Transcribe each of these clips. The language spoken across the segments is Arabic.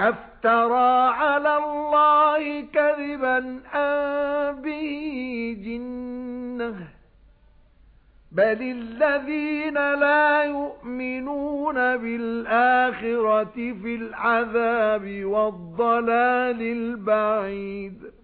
أَفْتَرَى عَلَى اللَّهِ كَذِبًا أَم بِهِ جِنَّةٌ؟ بَلِ الَّذِينَ لَا يُؤْمِنُونَ بِالْآخِرَةِ فِي الْعَذَابِ وَالضَّلَالِ الْبَعِيدِ.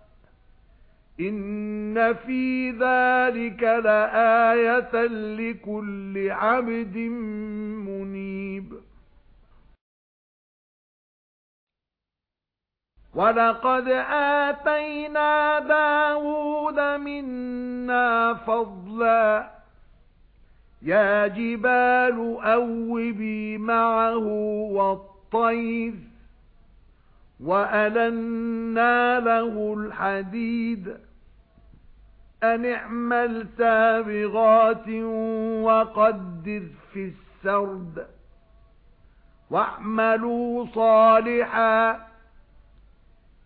إِنَّ فِي ذَلِكَ لَآيَةً لِكُلِّ عَبْدٍ مُنِيبٍ وَلَقَدْ آتَيْنَا دَاوُودَ مِنَّا فَضْلًا يَا جِبَالُ أَوِّبِي مَعَهُ وَالطَّيْرَ وَأَلَنَّا لَهُ الْحَدِيدَ أَنِ اعْمَلْ سَابِغَاتٍ وَقَدِّرْ فِي السَّرْدِ وَاعْمَلُوا صَالِحًا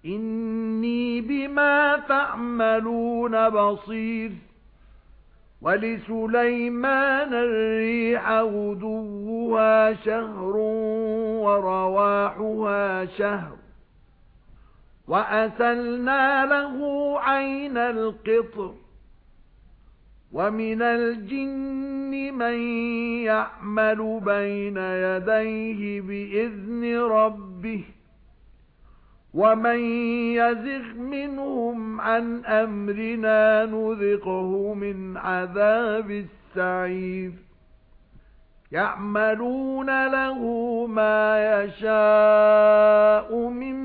إِنِّي بِمَا تَعْمَلُونَ بَصِيرٌ وَلِسُلَيْمَانَ الرِّيحَ غُدُوُّهَا شَهْرٌ وَرَوَاحُهَا شَهْرٌ وَأَسَلْنَا لَهُ عَيْنَ الْقِطْرِ وَمِنَ الْجِنِّ مَن يَعْمَلُ بَيْنَ يَدَيْهِ بِإِذْنِ رَبِّهِ وَمَن يَزِغْ مِنْهُمْ عَن أَمْرِنَا نُذِقْهُ مِنْ عَذَابِ السَّعِيرِ يَعْمَلُونَ لَهُ مَا يَشَاءُ مِن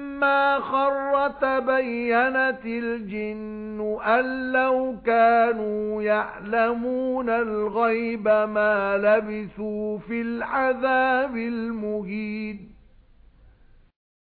فَلَمَّا خَرَّ تَبَيَّنَتِ الْجِنُّ أَن لَّوْ كَانُوا يَعْلَمُونَ الْغَيْبَ مَا لَبِثُوا فِي الْعَذَابِ الْمُهِينِ